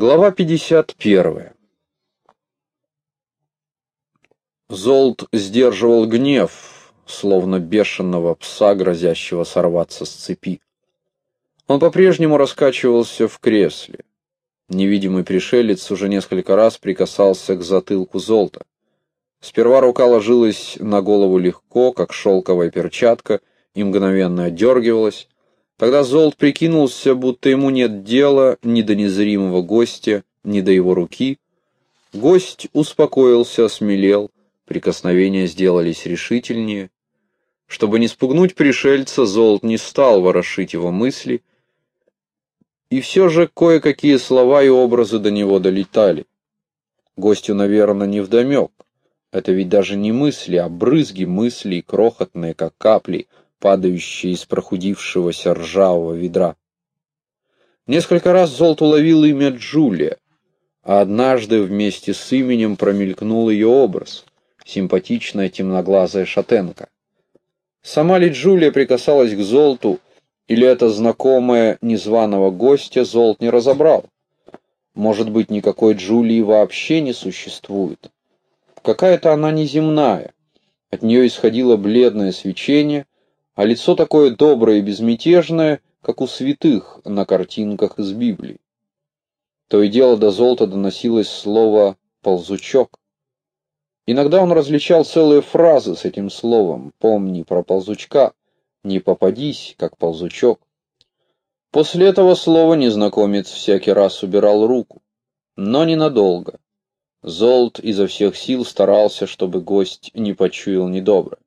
Глава 51. Золт сдерживал гнев, словно бешеного пса, грозящего сорваться с цепи. Он по-прежнему раскачивался в кресле. Невидимый пришелец уже несколько раз прикасался к затылку Золта. Сперва рука ложилась на голову легко, как шелковая перчатка, и мгновенно отдергивалась, Тогда Золт прикинулся, будто ему нет дела ни до незримого гостя, ни до его руки. Гость успокоился, осмелел, прикосновения сделались решительнее. Чтобы не спугнуть пришельца, Золт не стал ворошить его мысли, и все же кое-какие слова и образы до него долетали. Гостю, наверное, не вдомек. Это ведь даже не мысли, а брызги мыслей, крохотные, как капли — падающие из прохудившегося ржавого ведра. Несколько раз Золт уловил имя Джулия, а однажды вместе с именем промелькнул ее образ, симпатичная темноглазая шатенка. Сама ли Джулия прикасалась к Золту, или это знакомая незваного гостя, Золт не разобрал. Может быть, никакой Джулии вообще не существует. Какая-то она неземная. От нее исходило бледное свечение, а лицо такое доброе и безмятежное, как у святых на картинках из Библии. То и дело до золота доносилось слово «ползучок». Иногда он различал целые фразы с этим словом «помни про ползучка», «не попадись, как ползучок». После этого слова незнакомец всякий раз убирал руку, но ненадолго. Золт изо всех сил старался, чтобы гость не почуял недобро.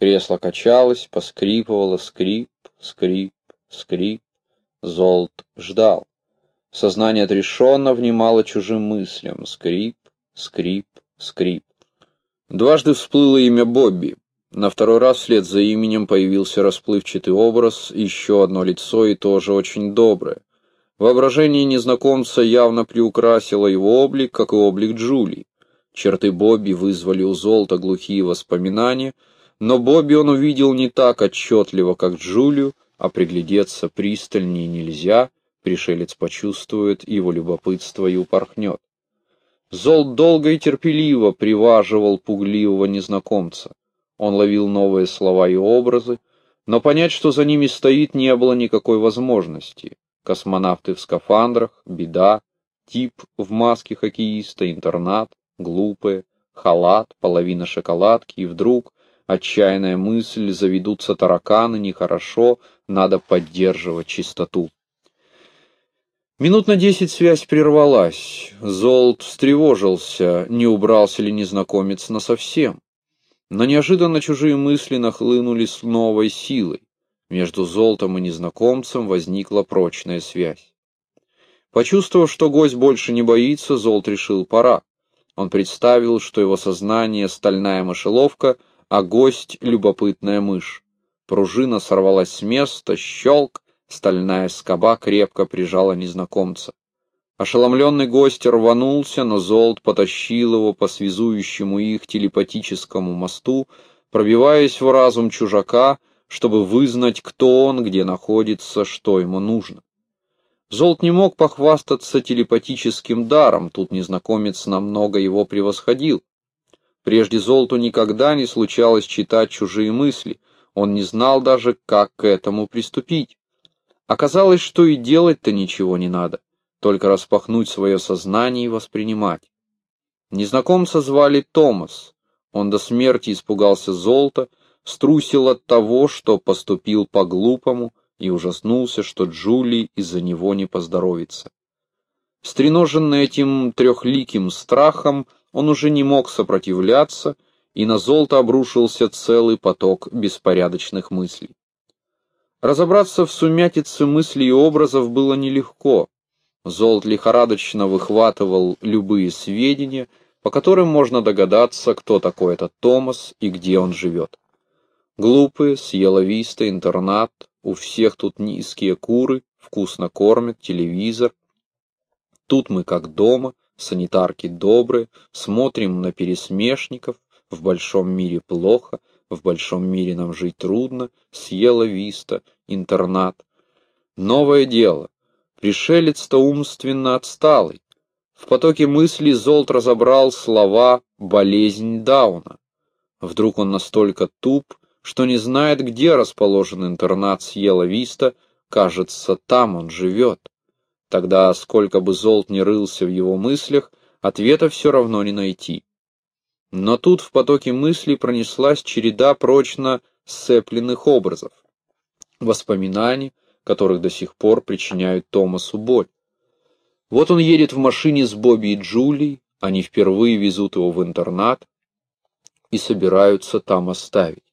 Кресло качалось, поскрипывало, скрип, скрип, скрип. Золт ждал. Сознание отрешенно внимало чужим мыслям. Скрип, скрип, скрип. Дважды всплыло имя Бобби. На второй раз вслед за именем появился расплывчатый образ, еще одно лицо и тоже очень доброе. Воображение незнакомца явно приукрасило его облик, как и облик Джули. Черты Бобби вызвали у Золта глухие воспоминания — но Бобби он увидел не так отчетливо, как Джулию, а приглядеться пристальнее нельзя, пришелец почувствует его любопытство и упорхнет. Зол долго и терпеливо приваживал пугливого незнакомца. Он ловил новые слова и образы, но понять, что за ними стоит, не было никакой возможности. Космонавты в скафандрах, беда, тип в маске хоккеиста, интернат, глупые, халат, половина шоколадки, и вдруг Отчаянная мысль, заведутся тараканы, нехорошо, надо поддерживать чистоту. Минут на десять связь прервалась. Золт встревожился, не убрался ли незнакомец насовсем. Но неожиданно чужие мысли нахлынули с новой силой. Между Золтом и незнакомцем возникла прочная связь. Почувствовав, что гость больше не боится, Золт решил пора. Он представил, что его сознание — стальная мышеловка — а гость — любопытная мышь. Пружина сорвалась с места, щелк, стальная скоба крепко прижала незнакомца. Ошеломленный гость рванулся, но Золт потащил его по связующему их телепатическому мосту, пробиваясь в разум чужака, чтобы вызнать, кто он, где находится, что ему нужно. Золт не мог похвастаться телепатическим даром, тут незнакомец намного его превосходил. Прежде Золоту никогда не случалось читать чужие мысли, он не знал даже, как к этому приступить. Оказалось, что и делать-то ничего не надо, только распахнуть свое сознание и воспринимать. Незнакомца звали Томас. Он до смерти испугался золота, струсил от того, что поступил по-глупому, и ужаснулся, что Джули из-за него не поздоровится. Стреноженный этим трехликим страхом, он уже не мог сопротивляться, и на золото обрушился целый поток беспорядочных мыслей. Разобраться в сумятице мыслей и образов было нелегко. Золот лихорадочно выхватывал любые сведения, по которым можно догадаться, кто такой этот Томас и где он живет. Глупые, съела виста, интернат, у всех тут низкие куры, вкусно кормят, телевизор. Тут мы как дома, санитарки добрые, смотрим на пересмешников, в большом мире плохо, в большом мире нам жить трудно, съела виста, интернат. Новое дело. Пришелец-то умственно отсталый. В потоке мыслей Золт разобрал слова «болезнь Дауна». Вдруг он настолько туп, что не знает, где расположен интернат Сьела Виста, кажется, там он живет. Тогда, сколько бы Золт не рылся в его мыслях, ответа все равно не найти. Но тут в потоке мыслей пронеслась череда прочно сцепленных образов, воспоминаний, которых до сих пор причиняют Томасу боль. Вот он едет в машине с Бобби и Джулией, они впервые везут его в интернат и собираются там оставить.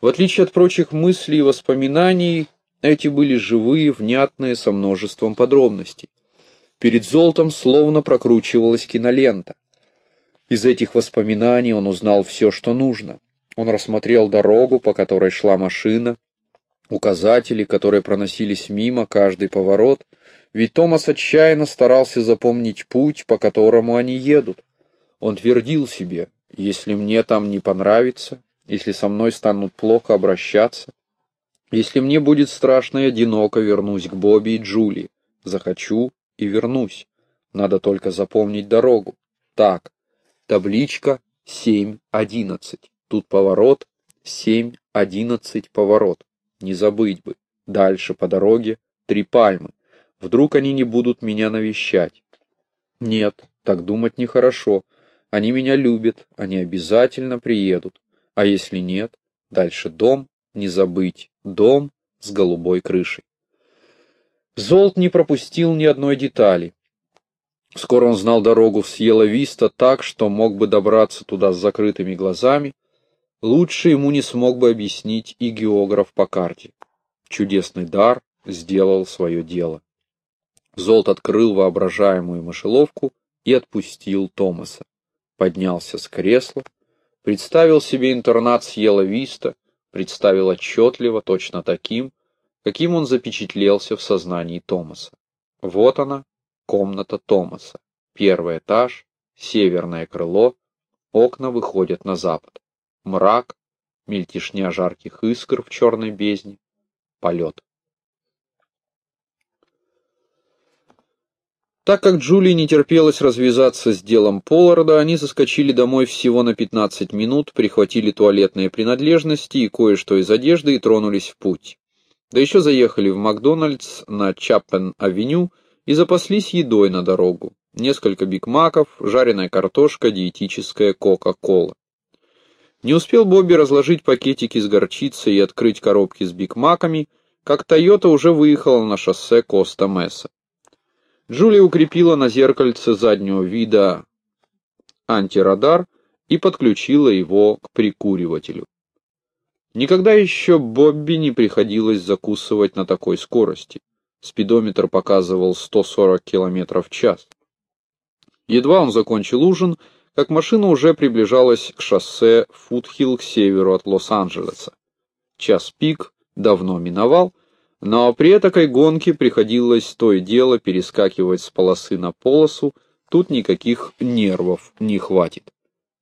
В отличие от прочих мыслей и воспоминаний, эти были живые, внятные, со множеством подробностей. Перед Золотом словно прокручивалась кинолента. Из этих воспоминаний он узнал все, что нужно. Он рассмотрел дорогу, по которой шла машина, указатели, которые проносились мимо каждый поворот, ведь Томас отчаянно старался запомнить путь, по которому они едут. Он твердил себе, если мне там не понравится, если со мной станут плохо обращаться, если мне будет страшно и одиноко, вернусь к Бобби и Джули. Захочу и вернусь. Надо только запомнить дорогу. Так, табличка 7.11. Тут поворот, 7.11 поворот. Не забыть бы. Дальше по дороге три пальмы. Вдруг они не будут меня навещать. Нет, так думать нехорошо. Они меня любят, они обязательно приедут. А если нет, дальше дом, не забыть, дом с голубой крышей. Золт не пропустил ни одной детали. Скоро он знал дорогу в Сьелла-Виста так, что мог бы добраться туда с закрытыми глазами. Лучше ему не смог бы объяснить и географ по карте. Чудесный дар сделал свое дело. Золт открыл воображаемую мышеловку и отпустил Томаса. Поднялся с кресла, представил себе интернат съела Виста, представил отчетливо, точно таким, каким он запечатлелся в сознании Томаса. Вот она, комната Томаса. Первый этаж, северное крыло, окна выходят на запад. Мрак, мельтешня жарких искр в черной бездне, полет. Так как Джулии не терпелось развязаться с делом Полларда, они заскочили домой всего на 15 минут, прихватили туалетные принадлежности и кое-что из одежды и тронулись в путь. Да еще заехали в Макдональдс на Чаппен-авеню и запаслись едой на дорогу. Несколько бигмаков, жареная картошка, диетическая кока-кола. Не успел Бобби разложить пакетики с горчицей и открыть коробки с бигмаками, как Тойота уже выехала на шоссе Коста-Месса. Джулия укрепила на зеркальце заднего вида антирадар и подключила его к прикуривателю. Никогда еще Бобби не приходилось закусывать на такой скорости. Спидометр показывал 140 км в час. Едва он закончил ужин, как машина уже приближалась к шоссе Фудхилл к северу от Лос-Анджелеса. Час пик давно миновал, но при этой гонке приходилось то и дело перескакивать с полосы на полосу, тут никаких нервов не хватит.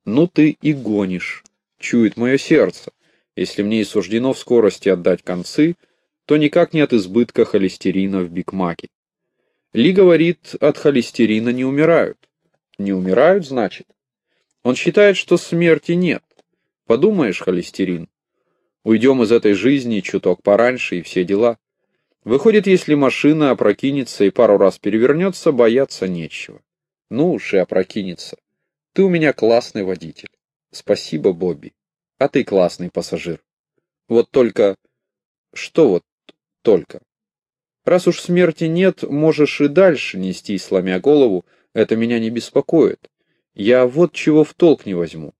Ну ты и гонишь, чует мое сердце. Если мне и суждено в скорости отдать концы, то никак не от избытка холестерина в бигмаке. Ли говорит, от холестерина не умирают. Не умирают, значит? Он считает, что смерти нет. Подумаешь, холестерин. Уйдем из этой жизни чуток пораньше и все дела. Выходит, если машина опрокинется и пару раз перевернется, бояться нечего. Ну уж и опрокинется. Ты у меня классный водитель. Спасибо, Бобби. А ты классный пассажир. Вот только... Что вот только? Раз уж смерти нет, можешь и дальше нести, сломя голову, это меня не беспокоит. Я вот чего в толк не возьму.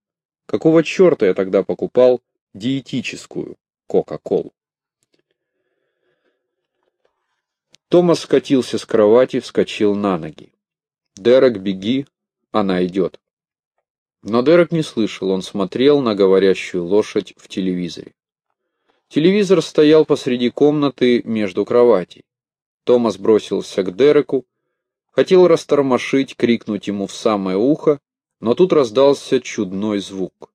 Какого черта я тогда покупал диетическую Кока-Колу? Томас скатился с кровати, вскочил на ноги. «Дерек, беги, она идет». Но Дерек не слышал, он смотрел на говорящую лошадь в телевизоре. Телевизор стоял посреди комнаты между кроватей. Томас бросился к Дереку, хотел растормошить, крикнуть ему в самое ухо, но тут раздался чудной звук.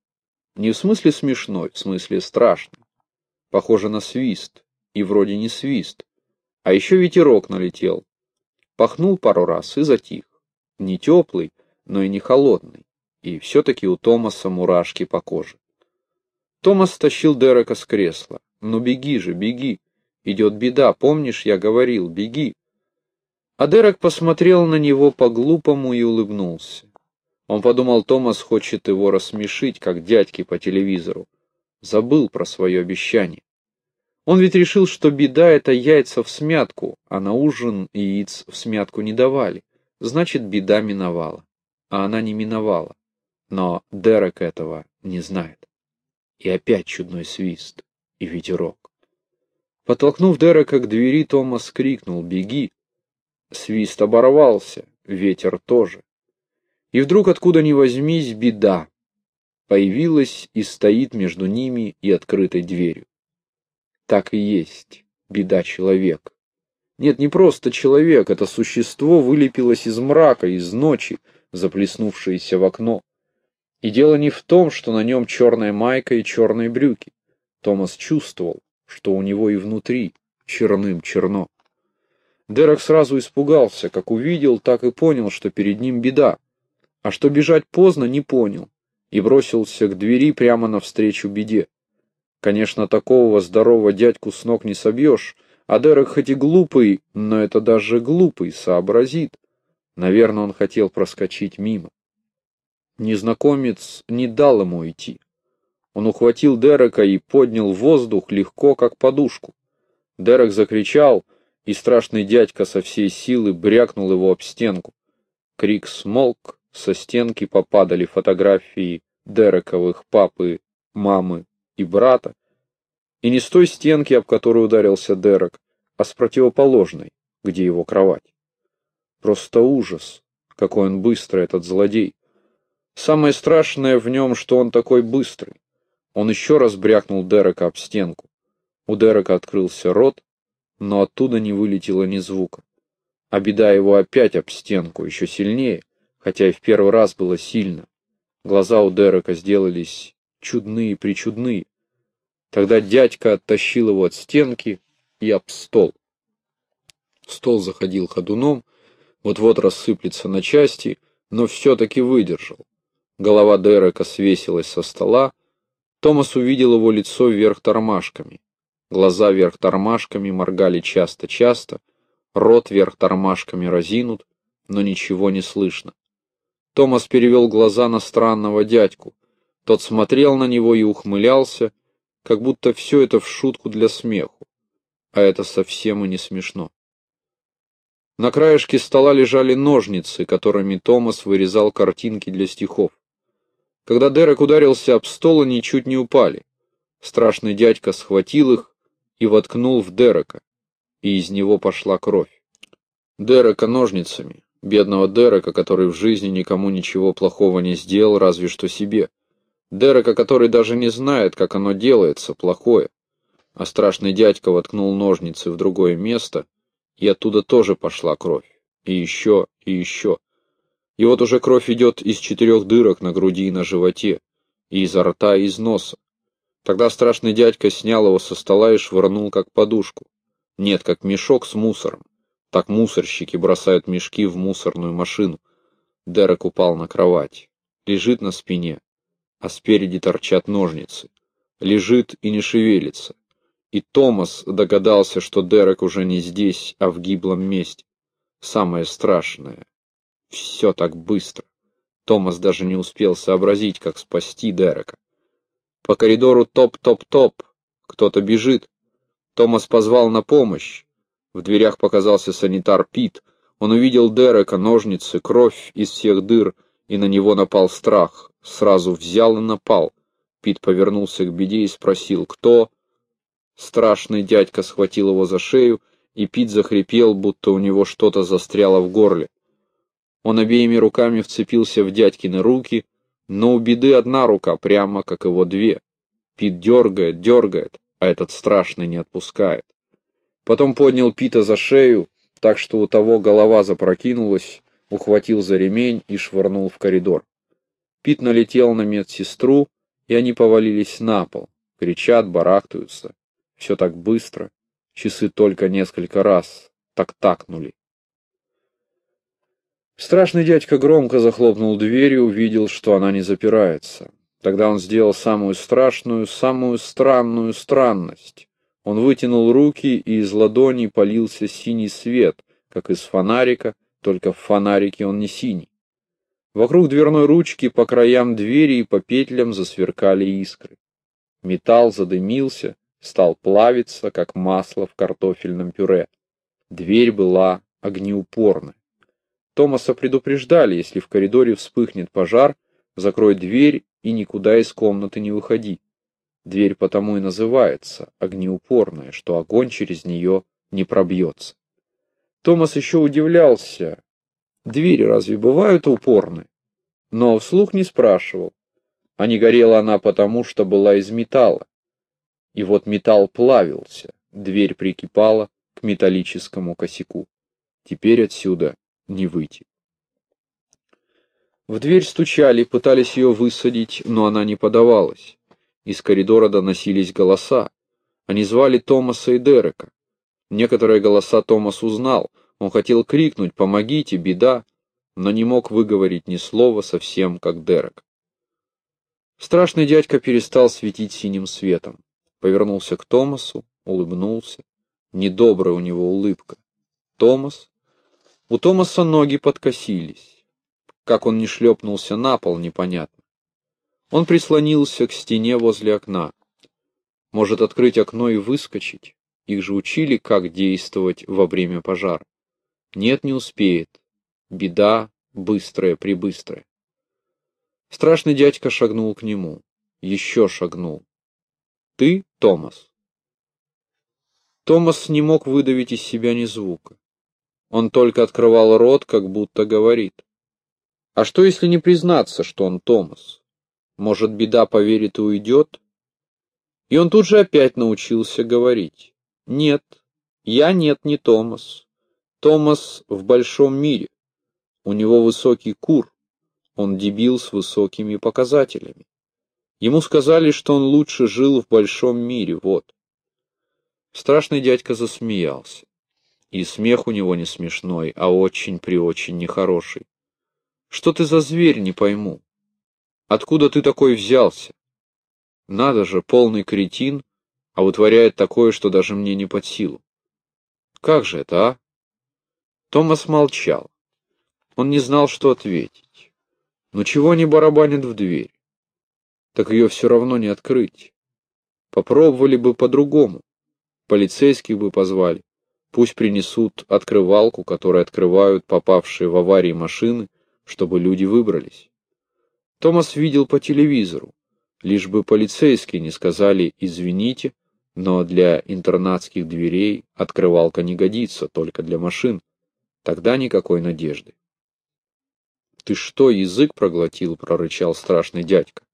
Не в смысле смешной, в смысле страшный. Похоже на свист, и вроде не свист. А еще ветерок налетел, Пахнул пару раз и затих. Не теплый, но и не холодный. И все-таки у Томаса мурашки по коже. Томас стащил Дерека с кресла. «Ну беги же, беги! Идет беда, помнишь, я говорил, беги!» А Дерек посмотрел на него по-глупому и улыбнулся. Он подумал, Томас хочет его рассмешить, как дядьки по телевизору. Забыл про свое обещание. Он ведь решил, что беда — это яйца в смятку, а на ужин яиц в смятку не давали. Значит, беда миновала. А она не миновала. Но Дерек этого не знает. И опять чудной свист и ветерок. Подтолкнув Дерека к двери, Томас крикнул «Беги!». Свист оборвался, ветер тоже. И вдруг, откуда ни возьмись, беда. Появилась и стоит между ними и открытой дверью. Так и есть беда человек. Нет, не просто человек, это существо вылепилось из мрака, из ночи, заплеснувшееся в окно. И дело не в том, что на нем черная майка и черные брюки. Томас чувствовал, что у него и внутри черным черно. Дерек сразу испугался, как увидел, так и понял, что перед ним беда. А что бежать поздно, не понял, и бросился к двери прямо навстречу беде. Конечно, такого здорового дядьку с ног не собьешь, а Дерек хоть и глупый, но это даже глупый, сообразит. Наверное, он хотел проскочить мимо. Незнакомец не дал ему идти. Он ухватил Дерека и поднял воздух легко, как подушку. Дерек закричал, и страшный дядька со всей силы брякнул его об стенку. Крик смолк, со стенки попадали фотографии Дерековых папы, мамы и брата, и не с той стенки, об которую ударился Дерек, а с противоположной, где его кровать. Просто ужас, какой он быстрый, этот злодей. Самое страшное в нем, что он такой быстрый. Он еще раз брякнул Дерека об стенку. У Дерека открылся рот, но оттуда не вылетело ни звука. А беда его опять об стенку, еще сильнее, хотя и в первый раз было сильно. Глаза у Дерека сделались чудные-причудные. Тогда дядька оттащил его от стенки и об стол. Стол заходил ходуном, вот-вот рассыплется на части, но все-таки выдержал. Голова Дерека свесилась со стола, Томас увидел его лицо вверх тормашками. Глаза вверх тормашками моргали часто-часто, рот вверх тормашками разинут, но ничего не слышно. Томас перевел глаза на странного дядьку. Тот смотрел на него и ухмылялся, как будто все это в шутку для смеху, а это совсем и не смешно. На краешке стола лежали ножницы, которыми Томас вырезал картинки для стихов. Когда Дерек ударился об стол, они чуть не упали. Страшный дядька схватил их и воткнул в Дерека, и из него пошла кровь. Дерека ножницами, бедного Дерека, который в жизни никому ничего плохого не сделал, разве что себе. Дерека, который даже не знает, как оно делается, плохое. А страшный дядька воткнул ножницы в другое место, и оттуда тоже пошла кровь. И еще, и еще. И вот уже кровь идет из четырех дырок на груди и на животе, и изо рта, и из носа. Тогда страшный дядька снял его со стола и швырнул как подушку. Нет, как мешок с мусором. Так мусорщики бросают мешки в мусорную машину. Дерек упал на кровать. Лежит на спине, а спереди торчат ножницы. Лежит и не шевелится. И Томас догадался, что Дерек уже не здесь, а в гиблом месте. Самое страшное. Все так быстро. Томас даже не успел сообразить, как спасти Дерека. По коридору топ-топ-топ. Кто-то бежит. Томас позвал на помощь. В дверях показался санитар Пит. Он увидел Дерека, ножницы, кровь из всех дыр, и на него напал страх. Сразу взял и напал. Пит повернулся к беде и спросил, кто? Страшный дядька схватил его за шею, и Пит захрипел, будто у него что-то застряло в горле. Он обеими руками вцепился в дядькины руки, но у беды одна рука, прямо как его две. Пит дергает, дергает, а этот страшный не отпускает. Потом поднял Пита за шею, так что у того голова запрокинулась, ухватил за ремень и швырнул в коридор. Пит налетел на медсестру, и они повалились на пол, кричат, барахтаются. Все так быстро, часы только несколько раз так такнули. Страшный дядька громко захлопнул дверь и увидел, что она не запирается. Тогда он сделал самую страшную, самую странную странность. Он вытянул руки, и из ладоней полился синий свет, как из фонарика, только в фонарике он не синий. Вокруг дверной ручки по краям двери и по петлям засверкали искры. Металл задымился, стал плавиться, как масло в картофельном пюре. Дверь была огнеупорная. Томаса предупреждали, если в коридоре вспыхнет пожар, закрой дверь и никуда из комнаты не выходи. Дверь потому и называется огнеупорная, что огонь через нее не пробьется. Томас еще удивлялся, двери разве бывают упорны? Но вслух не спрашивал. А не горела она потому, что была из металла. И вот металл плавился, дверь прикипала к металлическому косяку. Теперь отсюда не выйти. В дверь стучали, пытались ее высадить, но она не подавалась. Из коридора доносились голоса. Они звали Томаса и Дерека. Некоторые голоса Томас узнал. Он хотел крикнуть «Помогите, беда!», но не мог выговорить ни слова, совсем как Дерек. Страшный дядька перестал светить синим светом. Повернулся к Томасу, улыбнулся. Недобрая у него улыбка. Томас у Томаса ноги подкосились. Как он не шлепнулся на пол, непонятно. Он прислонился к стене возле окна. Может открыть окно и выскочить? Их же учили, как действовать во время пожара. Нет, не успеет. Беда быстрая, прибыстрая. Страшный дядька шагнул к нему. Еще шагнул. Ты, Томас? Томас не мог выдавить из себя ни звука. Он только открывал рот, как будто говорит. А что, если не признаться, что он Томас? Может, беда поверит и уйдет? И он тут же опять научился говорить. Нет, я нет, не Томас. Томас в большом мире. У него высокий кур. Он дебил с высокими показателями. Ему сказали, что он лучше жил в большом мире, вот. Страшный дядька засмеялся. И смех у него не смешной, а очень-преочень нехороший. Что ты за зверь, не пойму. Откуда ты такой взялся? Надо же, полный кретин, а вытворяет такое, что даже мне не под силу. Как же это, а? Томас молчал. Он не знал, что ответить. Но чего не барабанит в дверь? Так ее все равно не открыть. Попробовали бы по-другому. Полицейских бы позвали. Пусть принесут открывалку, которой открывают попавшие в аварии машины, чтобы люди выбрались. Томас видел по телевизору, лишь бы полицейские не сказали «извините», но для интернатских дверей открывалка не годится, только для машин. Тогда никакой надежды. «Ты что, язык проглотил?» — прорычал страшный дядька.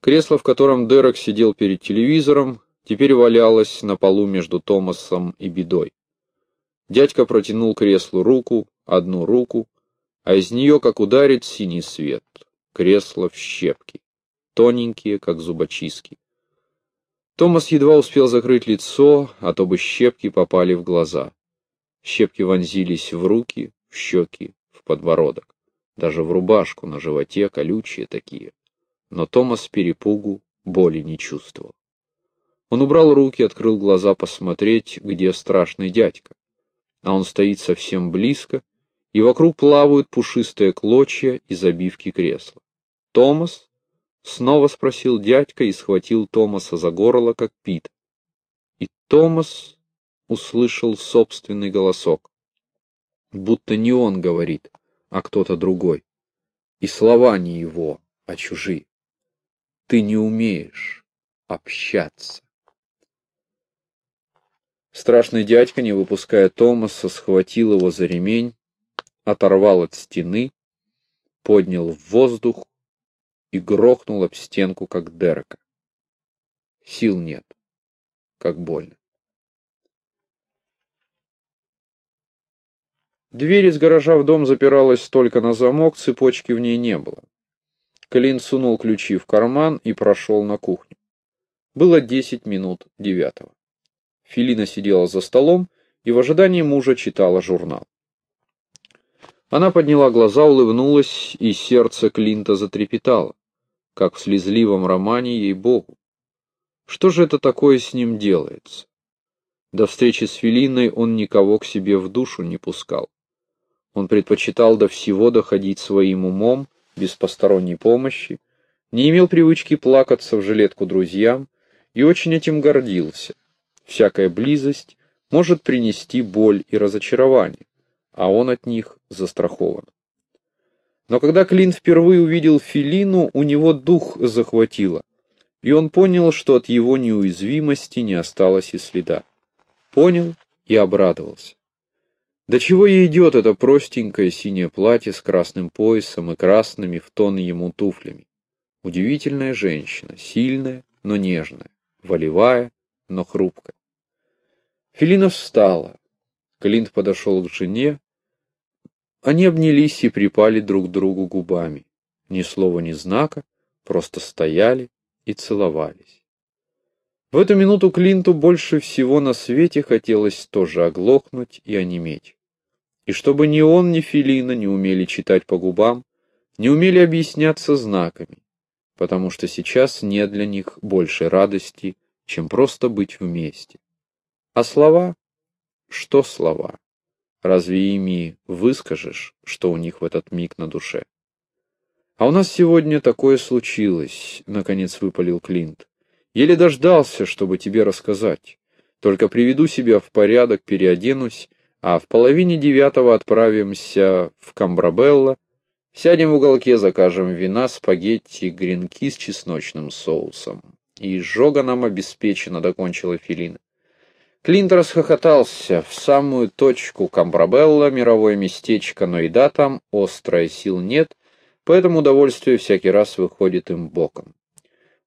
Кресло, в котором Дерек сидел перед телевизором, теперь валялось на полу между Томасом и Бедой. Дядька протянул креслу руку, одну руку, а из нее, как ударит синий свет, кресло в щепки, тоненькие, как зубочистки. Томас едва успел закрыть лицо, а то бы щепки попали в глаза. Щепки вонзились в руки, в щеки, в подбородок, даже в рубашку на животе, колючие такие. Но Томас перепугу боли не чувствовал. Он убрал руки, открыл глаза посмотреть, где страшный дядька а он стоит совсем близко, и вокруг плавают пушистые клочья из обивки кресла. «Томас?» — снова спросил дядька и схватил Томаса за горло, как Пит. И Томас услышал собственный голосок. Будто не он говорит, а кто-то другой. И слова не его, а чужие. Ты не умеешь общаться. Страшный дядька, не выпуская Томаса, схватил его за ремень, оторвал от стены, поднял в воздух и грохнул об стенку, как Дерека. Сил нет, как больно. Дверь из гаража в дом запиралась только на замок, цепочки в ней не было. Клин сунул ключи в карман и прошел на кухню. Было десять минут девятого. Филина сидела за столом и в ожидании мужа читала журнал. Она подняла глаза, улыбнулась, и сердце Клинта затрепетало, как в слезливом романе ей-богу. Что же это такое с ним делается? До встречи с Филиной он никого к себе в душу не пускал. Он предпочитал до всего доходить своим умом, без посторонней помощи, не имел привычки плакаться в жилетку друзьям и очень этим гордился. Всякая близость может принести боль и разочарование, а он от них застрахован. Но когда Клин впервые увидел Филину, у него дух захватило, и он понял, что от его неуязвимости не осталось и следа. Понял и обрадовался. До чего ей идет это простенькое синее платье с красным поясом и красными в тон ему туфлями? Удивительная женщина, сильная, но нежная, волевая, но хрупкая. Филина встала. Клинт подошел к жене. Они обнялись и припали друг к другу губами. Ни слова, ни знака, просто стояли и целовались. В эту минуту Клинту больше всего на свете хотелось тоже оглохнуть и онеметь. И чтобы ни он, ни Филина не умели читать по губам, не умели объясняться знаками, потому что сейчас нет для них большей радости, чем просто быть вместе. А слова? Что слова? Разве ими выскажешь, что у них в этот миг на душе? А у нас сегодня такое случилось, наконец выпалил Клинт. Еле дождался, чтобы тебе рассказать. Только приведу себя в порядок, переоденусь, а в половине девятого отправимся в Камбрабелло, сядем в уголке, закажем вина, спагетти, гренки с чесночным соусом. И изжога нам обеспечена, докончила Филина. Клинт расхохотался. В самую точку Камбрабелла, мировое местечко, но еда там, острая сил нет, поэтому удовольствие всякий раз выходит им боком.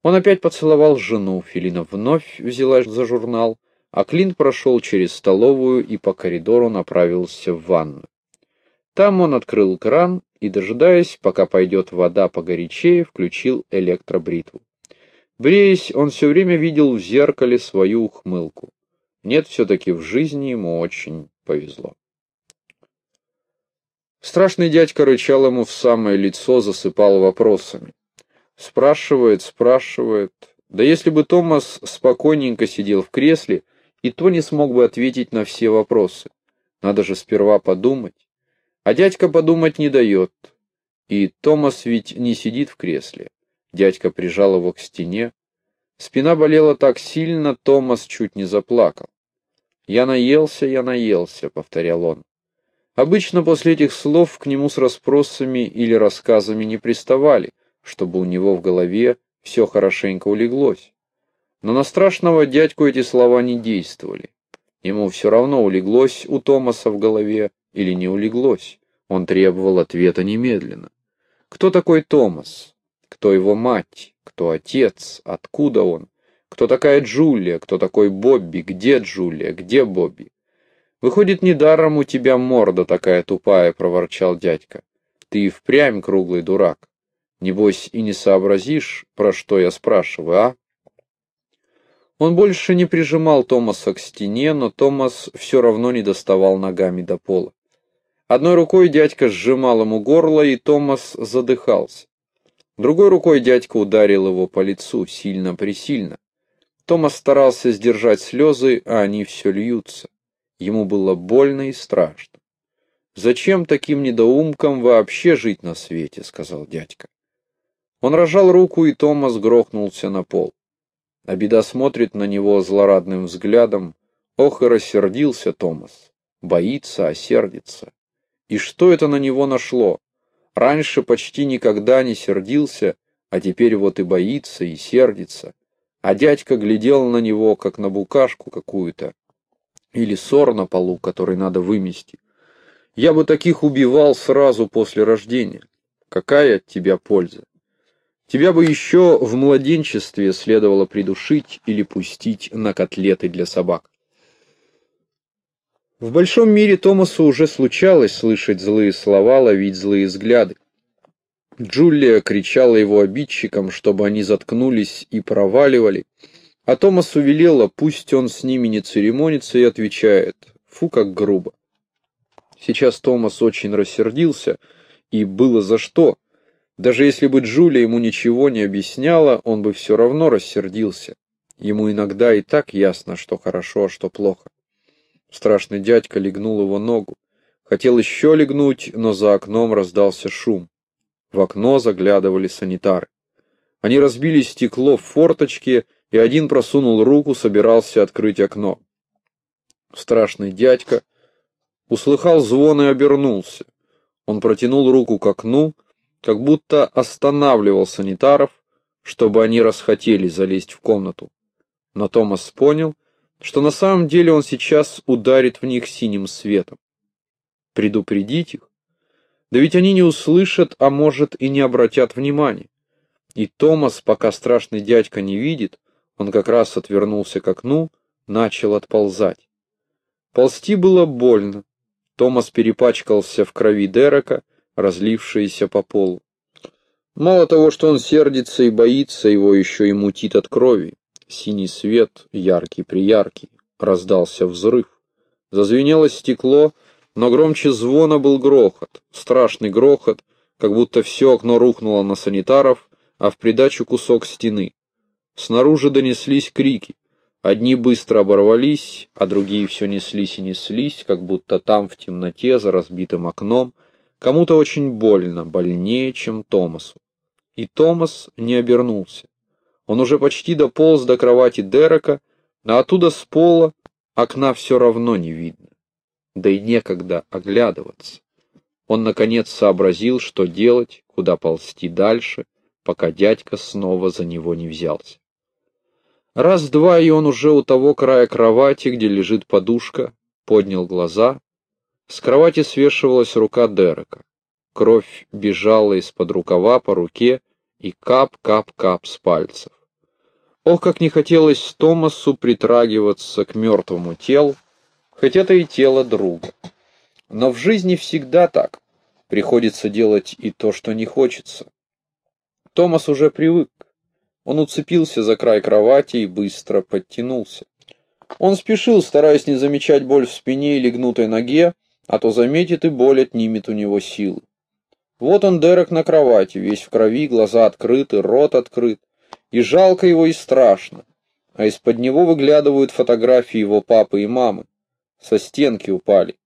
Он опять поцеловал жену, Филина вновь взялась за журнал, а Клинт прошел через столовую и по коридору направился в ванну. Там он открыл кран и, дожидаясь, пока пойдет вода погорячее, включил электробритву. Бреясь, он все время видел в зеркале свою ухмылку. Нет, все-таки в жизни ему очень повезло. Страшный дядька рычал ему в самое лицо, засыпал вопросами. Спрашивает, спрашивает. Да если бы Томас спокойненько сидел в кресле, и то не смог бы ответить на все вопросы. Надо же сперва подумать. А дядька подумать не дает. И Томас ведь не сидит в кресле. Дядька прижал его к стене. Спина болела так сильно, Томас чуть не заплакал. «Я наелся, я наелся», — повторял он. Обычно после этих слов к нему с расспросами или рассказами не приставали, чтобы у него в голове все хорошенько улеглось. Но на страшного дядьку эти слова не действовали. Ему все равно улеглось у Томаса в голове или не улеглось. Он требовал ответа немедленно. Кто такой Томас? Кто его мать? Кто отец? Откуда он? Кто такая Джулия? Кто такой Бобби? Где Джулия? Где Бобби? Выходит, недаром у тебя морда такая тупая, проворчал дядька. Ты и впрямь круглый дурак. Небось и не сообразишь, про что я спрашиваю, а? Он больше не прижимал Томаса к стене, но Томас все равно не доставал ногами до пола. Одной рукой дядька сжимал ему горло, и Томас задыхался. Другой рукой дядька ударил его по лицу, сильно-пресильно. Томас старался сдержать слезы, а они все льются. Ему было больно и страшно. «Зачем таким недоумкам вообще жить на свете?» — сказал дядька. Он рожал руку, и Томас грохнулся на пол. А беда смотрит на него злорадным взглядом. Ох и рассердился Томас. Боится, а сердится. И что это на него нашло? Раньше почти никогда не сердился, а теперь вот и боится, и сердится. А дядька глядел на него, как на букашку какую-то. Или ссор на полу, который надо вымести. Я бы таких убивал сразу после рождения. Какая от тебя польза? Тебя бы еще в младенчестве следовало придушить или пустить на котлеты для собак. В большом мире Томасу уже случалось слышать злые слова, ловить злые взгляды. Джулия кричала его обидчикам, чтобы они заткнулись и проваливали, а Томасу велела, пусть он с ними не церемонится, и отвечает, фу, как грубо. Сейчас Томас очень рассердился, и было за что. Даже если бы Джулия ему ничего не объясняла, он бы все равно рассердился. Ему иногда и так ясно, что хорошо, а что плохо. Страшный дядька легнул его ногу. Хотел еще легнуть, но за окном раздался шум. В окно заглядывали санитары. Они разбили стекло в форточке, и один просунул руку, собирался открыть окно. Страшный дядька услыхал звон и обернулся. Он протянул руку к окну, как будто останавливал санитаров, чтобы они расхотели залезть в комнату. Но Томас понял, что на самом деле он сейчас ударит в них синим светом. Предупредить их? Да ведь они не услышат, а может и не обратят внимания. И Томас, пока страшный дядька не видит, он как раз отвернулся к окну, начал отползать. Ползти было больно. Томас перепачкался в крови Дерека, разлившейся по полу. Мало того, что он сердится и боится, его еще и мутит от крови. Синий свет, яркий-прияркий, раздался взрыв. Зазвенело стекло, но громче звона был грохот, страшный грохот, как будто все окно рухнуло на санитаров, а в придачу кусок стены. Снаружи донеслись крики. Одни быстро оборвались, а другие все неслись и неслись, как будто там в темноте за разбитым окном кому-то очень больно, больнее, чем Томасу. И Томас не обернулся. Он уже почти дополз до кровати Дерека, но оттуда с пола окна все равно не видно. Да и некогда оглядываться. Он, наконец, сообразил, что делать, куда ползти дальше, пока дядька снова за него не взялся. Раз-два, и он уже у того края кровати, где лежит подушка, поднял глаза. С кровати свешивалась рука Дерека. Кровь бежала из-под рукава по руке и кап-кап-кап с пальцев. Ох, как не хотелось Томасу притрагиваться к мертвому телу, хоть это и тело друга. Но в жизни всегда так. Приходится делать и то, что не хочется. Томас уже привык. Он уцепился за край кровати и быстро подтянулся. Он спешил, стараясь не замечать боль в спине или гнутой ноге, а то заметит и боль отнимет у него силы. Вот он, Дерек, на кровати, весь в крови, глаза открыты, рот открыт. И жалко его, и страшно. А из-под него выглядывают фотографии его папы и мамы. Со стенки упали.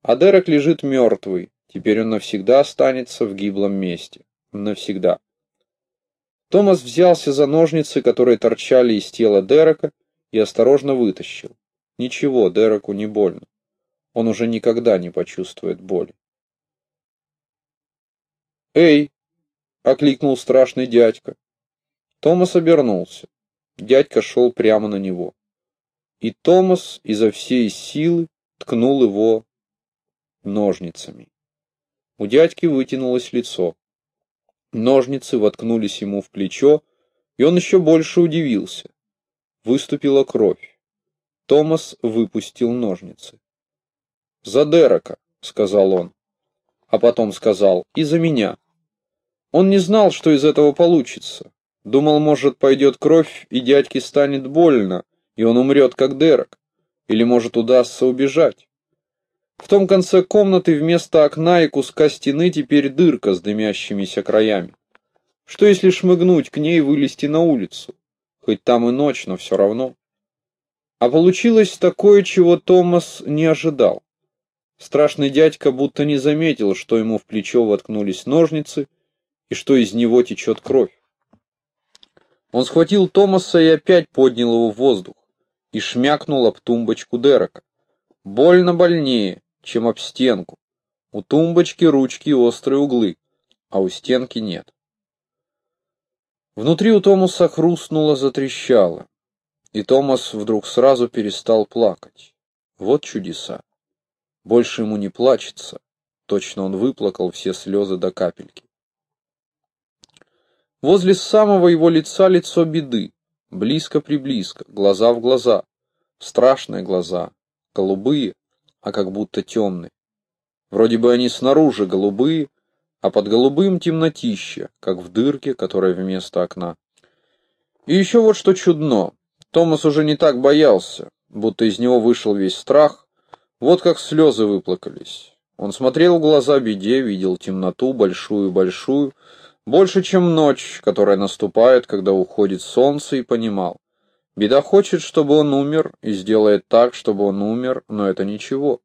А Дерек лежит мертвый. Теперь он навсегда останется в гиблом месте. Навсегда. Томас взялся за ножницы, которые торчали из тела Дерека, и осторожно вытащил. Ничего, Дереку не больно. Он уже никогда не почувствует боли. «Эй!» — окликнул страшный дядька. Томас обернулся. Дядька шел прямо на него. И Томас изо всей силы ткнул его ножницами. У дядьки вытянулось лицо. Ножницы воткнулись ему в плечо, и он еще больше удивился. Выступила кровь. Томас выпустил ножницы. «За Дерека», — сказал он. А потом сказал, «и за меня». Он не знал, что из этого получится. Думал, может, пойдет кровь, и дядьке станет больно, и он умрет, как Дерек. Или, может, удастся убежать. В том конце комнаты вместо окна и куска стены теперь дырка с дымящимися краями. Что если шмыгнуть к ней и вылезти на улицу? Хоть там и ночь, но все равно. А получилось такое, чего Томас не ожидал. Страшный дядька будто не заметил, что ему в плечо воткнулись ножницы и что из него течет кровь. Он схватил Томаса и опять поднял его в воздух и шмякнул об тумбочку Дерека. Больно больнее, чем об стенку. У тумбочки ручки и острые углы, а у стенки нет. Внутри у Томаса хрустнуло, затрещало, и Томас вдруг сразу перестал плакать. Вот чудеса. Больше ему не плачется. Точно он выплакал все слезы до капельки. Возле самого его лица лицо беды. Близко-приблизко, глаза в глаза. Страшные глаза, голубые, а как будто темные. Вроде бы они снаружи голубые, а под голубым темнотища, как в дырке, которая вместо окна. И еще вот что чудно. Томас уже не так боялся, будто из него вышел весь страх. Вот как слезы выплакались. Он смотрел в глаза беде, видел темноту, большую-большую, больше, чем ночь, которая наступает, когда уходит солнце, и понимал. Беда хочет, чтобы он умер, и сделает так, чтобы он умер, но это ничего.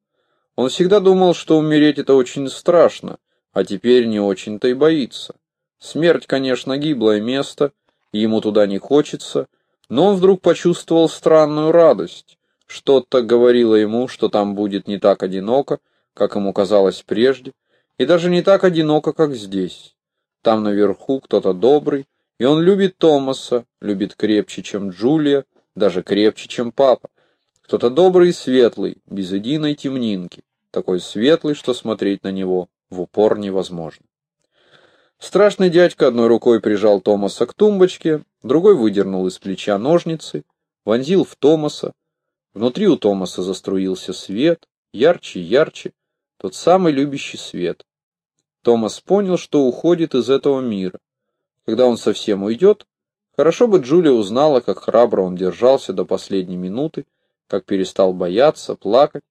Он всегда думал, что умереть это очень страшно, а теперь не очень-то и боится. Смерть, конечно, гиблое место, и ему туда не хочется, но он вдруг почувствовал странную радость. Что-то говорило ему, что там будет не так одиноко, как ему казалось прежде, и даже не так одиноко, как здесь. Там наверху кто-то добрый, и он любит Томаса, любит крепче, чем Джулия, даже крепче, чем папа. Кто-то добрый и светлый, без единой темнинки, такой светлый, что смотреть на него в упор невозможно. Страшный дядька одной рукой прижал Томаса к тумбочке, другой выдернул из плеча ножницы, вонзил в Томаса. Внутри у Томаса заструился свет, ярче и ярче, тот самый любящий свет. Томас понял, что уходит из этого мира. Когда он совсем уйдет, хорошо бы Джулия узнала, как храбро он держался до последней минуты, как перестал бояться, плакать,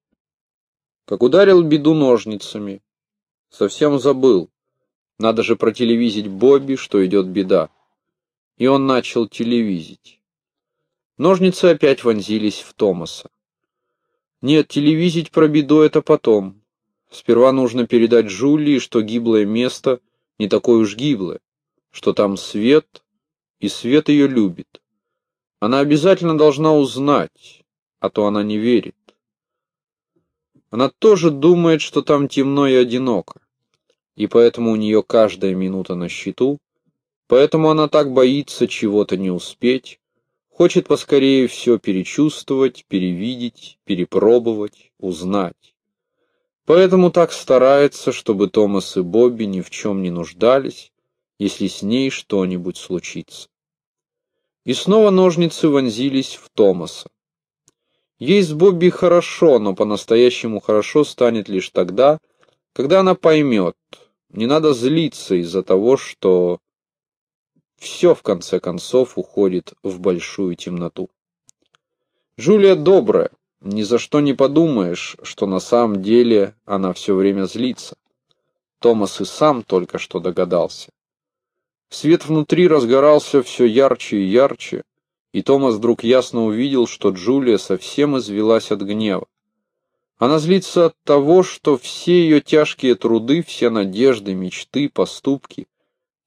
как ударил беду ножницами. Совсем забыл. Надо же протелевизить Бобби, что идет беда. И он начал телевизить. Ножницы опять вонзились в Томаса. Нет, телевизить про беду это потом. Сперва нужно передать Джулии, что гиблое место не такое уж гиблое, что там свет, и свет ее любит. Она обязательно должна узнать, а то она не верит. Она тоже думает, что там темно и одиноко, и поэтому у нее каждая минута на счету, поэтому она так боится чего-то не успеть, хочет поскорее все перечувствовать, перевидеть, перепробовать, узнать. Поэтому так старается, чтобы Томас и Бобби ни в чем не нуждались, если с ней что-нибудь случится. И снова ножницы вонзились в Томаса. Ей с Бобби хорошо, но по-настоящему хорошо станет лишь тогда, когда она поймет. Не надо злиться из-за того, что все в конце концов уходит в большую темноту. Джулия добрая, ни за что не подумаешь, что на самом деле она все время злится. Томас и сам только что догадался. Свет внутри разгорался все ярче и ярче, и Томас вдруг ясно увидел, что Джулия совсем извелась от гнева. Она злится от того, что все ее тяжкие труды, все надежды, мечты, поступки,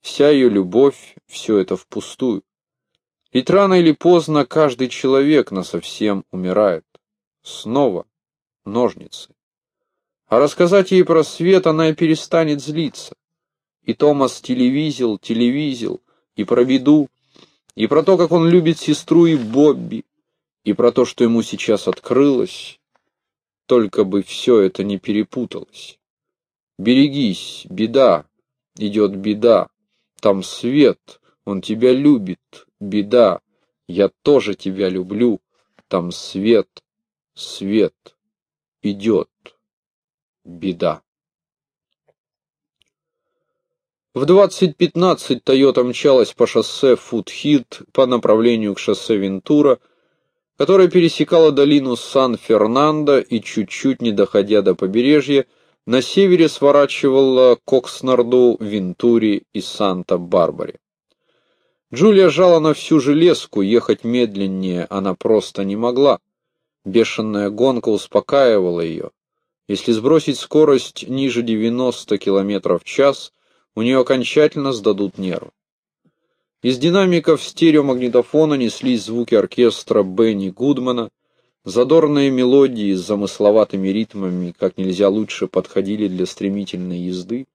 вся ее любовь, все это впустую. Ведь рано или поздно каждый человек насовсем умирает. Снова ножницы. А рассказать ей про свет она и перестанет злиться. И Томас телевизил, телевизил, и про беду, и про то, как он любит сестру и Бобби, и про то, что ему сейчас открылось. Только бы все это не перепуталось. Берегись, беда, идет беда, там свет, он тебя любит, беда, я тоже тебя люблю, там свет, свет, идет, беда. В 20.15 Тойота мчалась по шоссе Фудхит по направлению к шоссе Вентура, которое пересекало долину Сан-Фернандо и, чуть-чуть не доходя до побережья, на севере сворачивала к Окснарду, Вентуре и Санта-Барбаре. Джулия жала на всю железку, ехать медленнее она просто не могла. Бешеная гонка успокаивала ее. Если сбросить скорость ниже 90 км в час, у нее окончательно сдадут нервы. Из динамиков стереомагнитофона неслись звуки оркестра Бенни Гудмана, задорные мелодии с замысловатыми ритмами как нельзя лучше подходили для стремительной езды,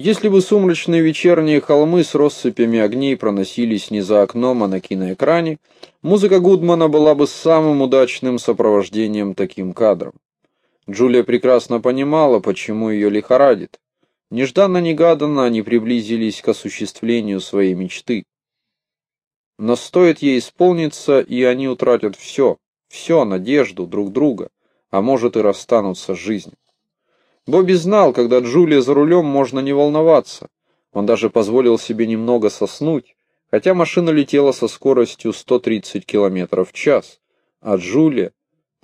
если бы сумрачные вечерние холмы с россыпями огней проносились не за окном, а на киноэкране, музыка Гудмана была бы самым удачным сопровождением таким кадром. Джулия прекрасно понимала, почему ее лихорадит. Нежданно-негаданно они приблизились к осуществлению своей мечты. Но стоит ей исполниться, и они утратят все, все, надежду друг друга, а может и расстанутся с жизнью. Бобби знал, когда Джулия за рулем, можно не волноваться. Он даже позволил себе немного соснуть, хотя машина летела со скоростью 130 км в час, а Джулия,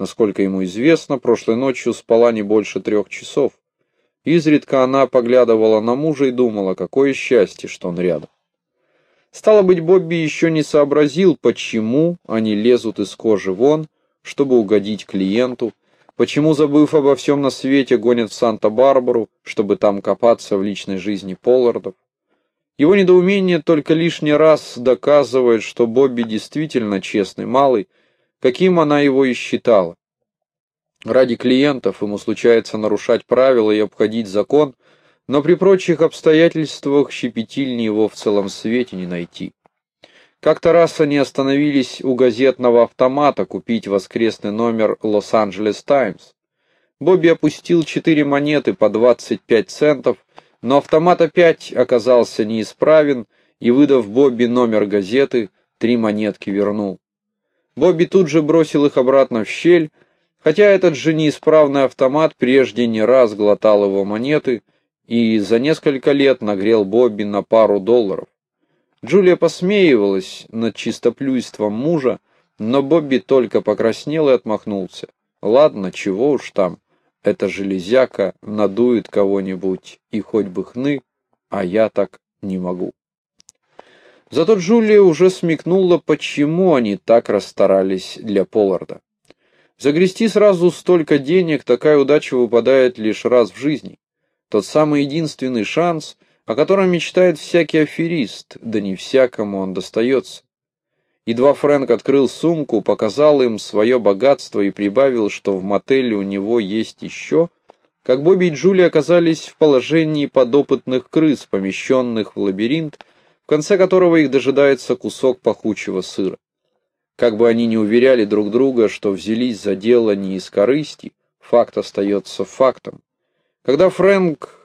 насколько ему известно, прошлой ночью спала не больше трех часов. Изредка она поглядывала на мужа и думала, какое счастье, что он рядом. Стало быть, Бобби еще не сообразил, почему они лезут из кожи вон, чтобы угодить клиенту, почему, забыв обо всем на свете, гонят в Санта-Барбару, чтобы там копаться в личной жизни Поллардов. Его недоумение только лишний раз доказывает, что Бобби действительно честный малый, каким она его и считала. Ради клиентов ему случается нарушать правила и обходить закон – но при прочих обстоятельствах щепетильни его в целом свете не найти. Как-то раз они остановились у газетного автомата купить воскресный номер «Лос-Анджелес Таймс». Бобби опустил четыре монеты по 25 центов, но автомат опять оказался неисправен, и, выдав Бобби номер газеты, три монетки вернул. Бобби тут же бросил их обратно в щель, хотя этот же неисправный автомат прежде не раз глотал его монеты, и за несколько лет нагрел Бобби на пару долларов. Джулия посмеивалась над чистоплюйством мужа, но Бобби только покраснел и отмахнулся. Ладно, чего уж там, эта железяка надует кого-нибудь, и хоть бы хны, а я так не могу. Зато Джулия уже смекнула, почему они так расстарались для Полларда. Загрести сразу столько денег, такая удача выпадает лишь раз в жизни тот самый единственный шанс, о котором мечтает всякий аферист, да не всякому он достается. Едва Фрэнк открыл сумку, показал им свое богатство и прибавил, что в мотеле у него есть еще, как Бобби и Джули оказались в положении подопытных крыс, помещенных в лабиринт, в конце которого их дожидается кусок пахучего сыра. Как бы они ни уверяли друг друга, что взялись за дело не из корысти, факт остается фактом. Когда Фрэнк,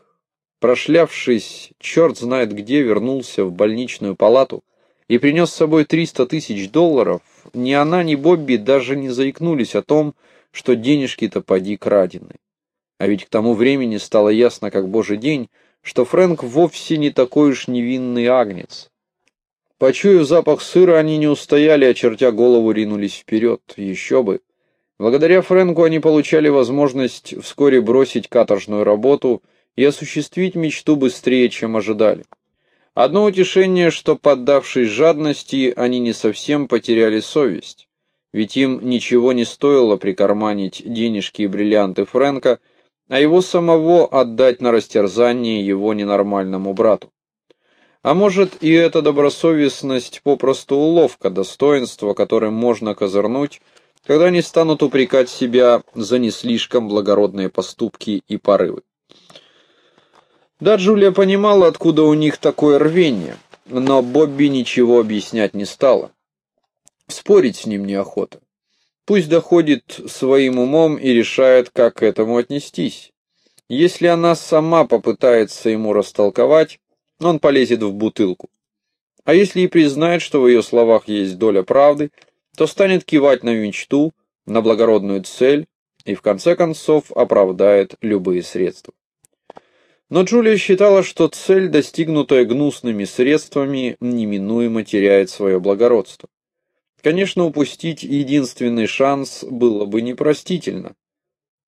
прошлявшись черт знает где, вернулся в больничную палату и принес с собой 300 тысяч долларов, ни она, ни Бобби даже не заикнулись о том, что денежки-то поди крадены. А ведь к тому времени стало ясно, как божий день, что Фрэнк вовсе не такой уж невинный агнец. Почуяв запах сыра, они не устояли, очертя голову, ринулись вперед. Еще бы! Благодаря Фрэнку они получали возможность вскоре бросить каторжную работу и осуществить мечту быстрее, чем ожидали. Одно утешение, что, поддавшись жадности, они не совсем потеряли совесть, ведь им ничего не стоило прикарманить денежки и бриллианты Фрэнка, а его самого отдать на растерзание его ненормальному брату. А может, и эта добросовестность попросту уловка, достоинство, которым можно козырнуть, когда они станут упрекать себя за не слишком благородные поступки и порывы. Да, Джулия понимала, откуда у них такое рвение, но Бобби ничего объяснять не стала. Спорить с ним неохота. Пусть доходит своим умом и решает, как к этому отнестись. Если она сама попытается ему растолковать, он полезет в бутылку. А если и признает, что в ее словах есть доля правды – то станет кивать на мечту, на благородную цель и в конце концов оправдает любые средства. Но Джулия считала, что цель, достигнутая гнусными средствами, неминуемо теряет свое благородство. Конечно, упустить единственный шанс было бы непростительно.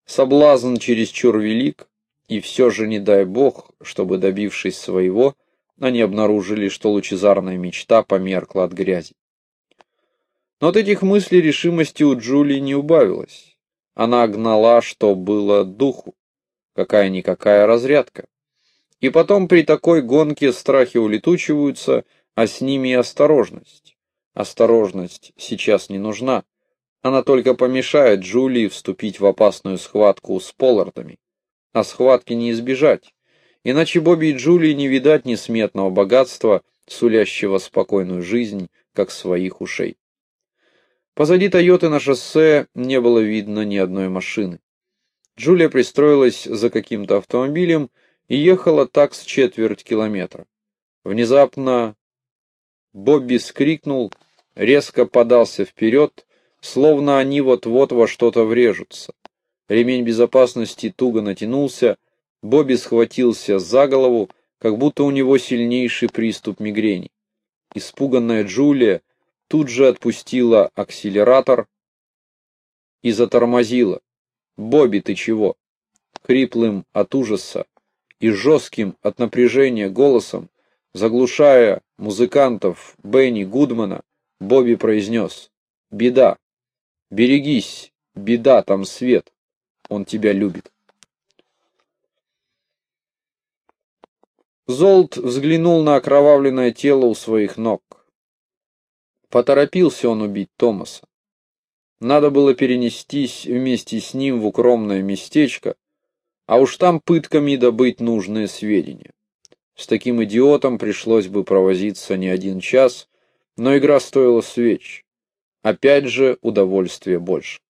Соблазн чересчур велик, и все же не дай бог, чтобы, добившись своего, они обнаружили, что лучезарная мечта померкла от грязи. Но от этих мыслей решимости у Джулии не убавилось. Она гнала, что было духу. Какая-никакая разрядка. И потом при такой гонке страхи улетучиваются, а с ними и осторожность. Осторожность сейчас не нужна. Она только помешает Джулии вступить в опасную схватку с Поллардами. А схватки не избежать. Иначе Бобби и Джулии не видать несметного богатства, сулящего спокойную жизнь, как своих ушей. Позади Тойоты на шоссе не было видно ни одной машины. Джулия пристроилась за каким-то автомобилем и ехала так с четверть километра. Внезапно Бобби скрикнул, резко подался вперед, словно они вот-вот во что-то врежутся. Ремень безопасности туго натянулся, Бобби схватился за голову, как будто у него сильнейший приступ мигрени. Испуганная Джулия тут же отпустила акселератор и затормозила. «Бобби, ты чего?» Хриплым от ужаса, и жестким от напряжения голосом, заглушая музыкантов Бенни Гудмана, Бобби произнес «Беда! Берегись! Беда, там свет! Он тебя любит!» Золт взглянул на окровавленное тело у своих ног. Поторопился он убить Томаса. Надо было перенестись вместе с ним в укромное местечко, а уж там пытками добыть нужные сведения. С таким идиотом пришлось бы провозиться не один час, но игра стоила свеч. Опять же, удовольствие больше.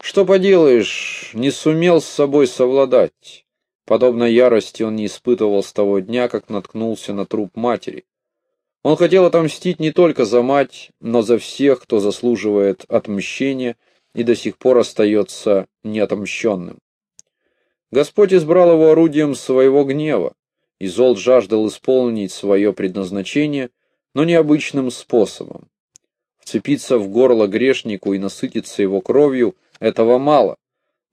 Что поделаешь, не сумел с собой совладать. Подобной ярости он не испытывал с того дня, как наткнулся на труп матери. Он хотел отомстить не только за мать, но за всех, кто заслуживает отмщения и до сих пор остается неотомщенным. Господь избрал его орудием своего гнева, и Золт жаждал исполнить свое предназначение, но необычным способом. Вцепиться в горло грешнику и насытиться его кровью – этого мало.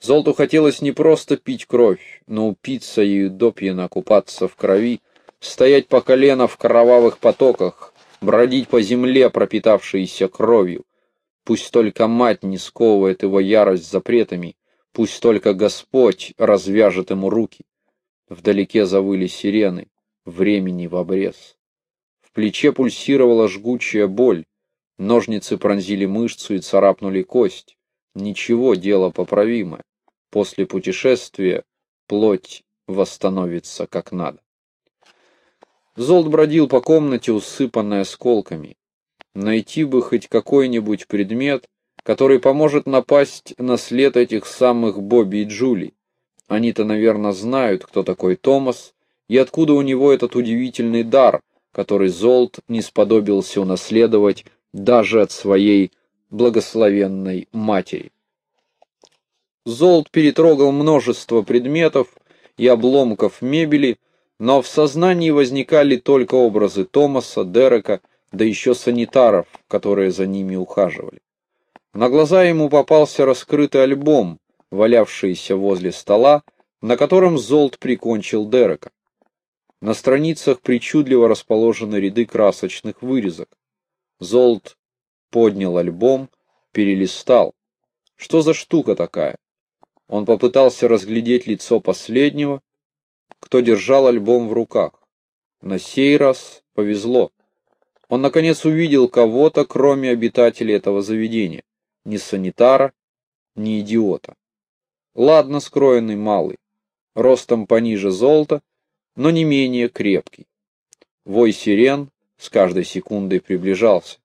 Золту хотелось не просто пить кровь, но упиться ею допьяно, купаться в крови, стоять по колено в кровавых потоках, бродить по земле, пропитавшейся кровью. Пусть только мать не сковывает его ярость запретами, Пусть только Господь развяжет ему руки. Вдалеке завыли сирены, времени в обрез. В плече пульсировала жгучая боль, ножницы пронзили мышцу и царапнули кость. Ничего, дело поправимое. После путешествия плоть восстановится как надо. Золт бродил по комнате, усыпанной осколками. Найти бы хоть какой-нибудь предмет, который поможет напасть на след этих самых Бобби и Джули. Они-то, наверное, знают, кто такой Томас, и откуда у него этот удивительный дар, который Золт не сподобился унаследовать даже от своей благословенной матери. Золт перетрогал множество предметов и обломков мебели, но в сознании возникали только образы Томаса, Дерека, да еще санитаров, которые за ними ухаживали. На глаза ему попался раскрытый альбом, валявшийся возле стола, на котором Золт прикончил Дерека. На страницах причудливо расположены ряды красочных вырезок. Золт поднял альбом, перелистал. Что за штука такая? Он попытался разглядеть лицо последнего, кто держал альбом в руках. На сей раз повезло. Он, наконец, увидел кого-то, кроме обитателей этого заведения ни санитара, ни идиота. Ладно скроенный малый, ростом пониже золота, но не менее крепкий. Вой сирен с каждой секундой приближался.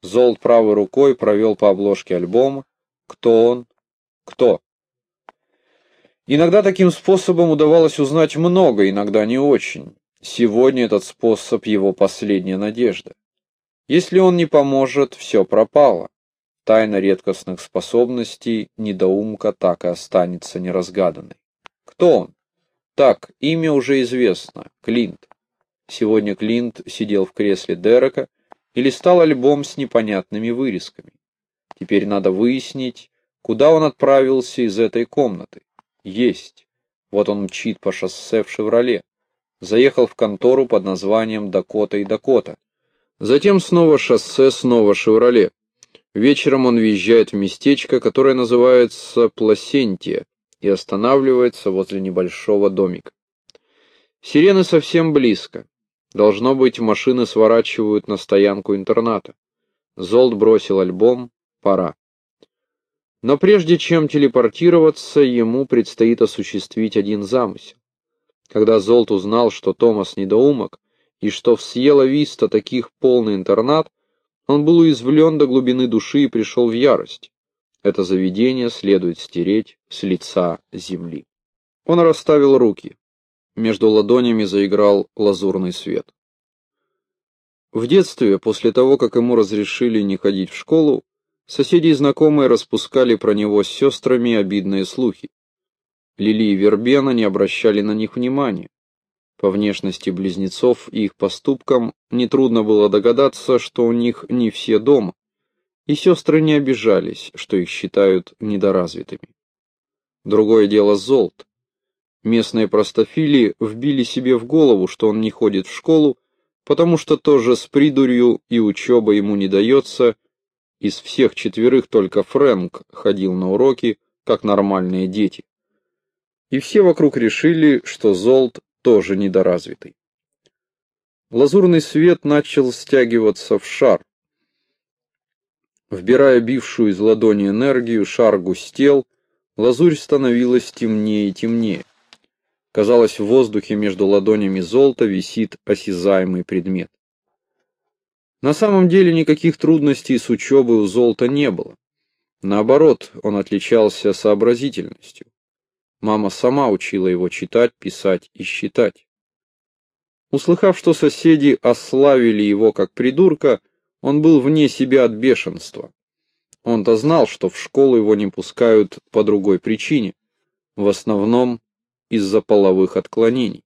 Золт правой рукой провел по обложке альбома. Кто он? Кто? Иногда таким способом удавалось узнать много, иногда не очень. Сегодня этот способ его последняя надежда. Если он не поможет, все пропало. Тайна редкостных способностей недоумка так и останется неразгаданной. Кто он? Так, имя уже известно. Клинт. Сегодня Клинт сидел в кресле Дерека и листал альбом с непонятными вырезками. Теперь надо выяснить, куда он отправился из этой комнаты. Есть. Вот он мчит по шоссе в «Шевроле». Заехал в контору под названием «Дакота и Дакота». Затем снова шоссе, снова «Шевроле». Вечером он въезжает в местечко, которое называется Пласентия, и останавливается возле небольшого домика. Сирены совсем близко. Должно быть, машины сворачивают на стоянку интерната. Золт бросил альбом, пора. Но прежде чем телепортироваться, ему предстоит осуществить один замысел. Когда Золт узнал, что Томас недоумок, и что в Сьелла-Виста таких полный интернат, он был уязвлен до глубины души и пришел в ярость. Это заведение следует стереть с лица земли. Он расставил руки. Между ладонями заиграл лазурный свет. В детстве, после того, как ему разрешили не ходить в школу, соседи и знакомые распускали про него с сестрами обидные слухи. Лили и Вербена не обращали на них внимания. По внешности близнецов и их поступкам нетрудно было догадаться, что у них не все дома, и сестры не обижались, что их считают недоразвитыми. Другое дело Золт. Местные простофили вбили себе в голову, что он не ходит в школу, потому что тоже с придурью и учеба ему не дается. Из всех четверых только Фрэнк ходил на уроки, как нормальные дети. И все вокруг решили, что Золт тоже недоразвитый. Лазурный свет начал стягиваться в шар. Вбирая бившую из ладони энергию, шар густел, лазурь становилась темнее и темнее. Казалось, в воздухе между ладонями золота висит осязаемый предмет. На самом деле никаких трудностей с учебой у золота не было. Наоборот, он отличался сообразительностью. Мама сама учила его читать, писать и считать. Услыхав, что соседи ославили его как придурка, он был вне себя от бешенства. Он-то знал, что в школу его не пускают по другой причине, в основном из-за половых отклонений.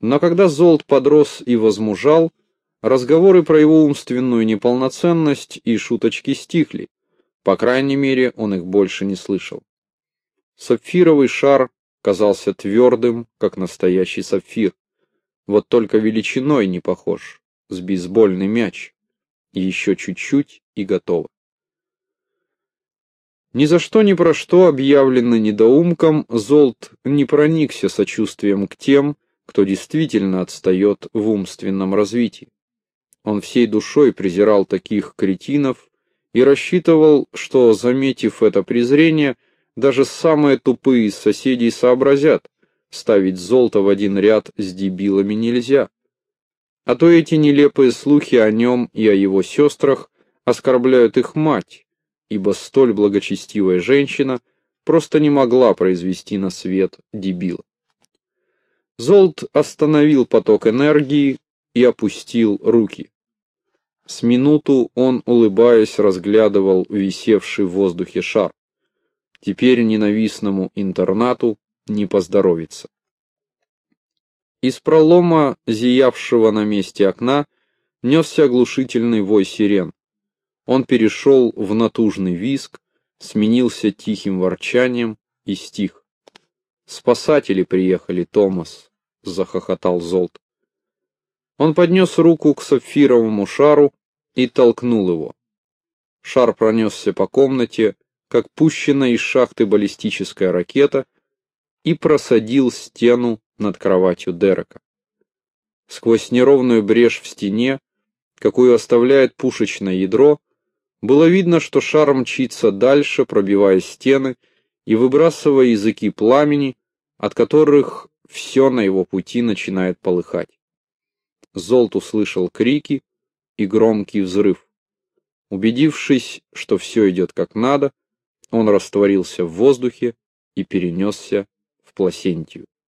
Но когда Золт подрос и возмужал, разговоры про его умственную неполноценность и шуточки стихли, по крайней мере, он их больше не слышал. Сапфировый шар казался твердым, как настоящий сапфир, вот только величиной не похож, с бейсбольный мяч, еще чуть-чуть и готово. Ни за что ни про что объявленный недоумком, Золт не проникся сочувствием к тем, кто действительно отстает в умственном развитии. Он всей душой презирал таких кретинов и рассчитывал, что, заметив это презрение, даже самые тупые из соседей сообразят, ставить золото в один ряд с дебилами нельзя. А то эти нелепые слухи о нем и о его сестрах оскорбляют их мать, ибо столь благочестивая женщина просто не могла произвести на свет дебила. Золт остановил поток энергии и опустил руки. С минуту он, улыбаясь, разглядывал висевший в воздухе шар. Теперь ненавистному интернату не поздоровится. Из пролома, зиявшего на месте окна, несся оглушительный вой сирен. Он перешел в натужный визг, сменился тихим ворчанием и стих. «Спасатели приехали, Томас!» — захохотал Золт. Он поднес руку к сапфировому шару и толкнул его. Шар пронесся по комнате, как пущенная из шахты баллистическая ракета, и просадил стену над кроватью Дерека. Сквозь неровную брешь в стене, какую оставляет пушечное ядро, было видно, что шар мчится дальше, пробивая стены и выбрасывая языки пламени, от которых все на его пути начинает полыхать. Золт услышал крики и громкий взрыв. Убедившись, что все идет как надо, он растворился в воздухе и перенесся в Пласентию.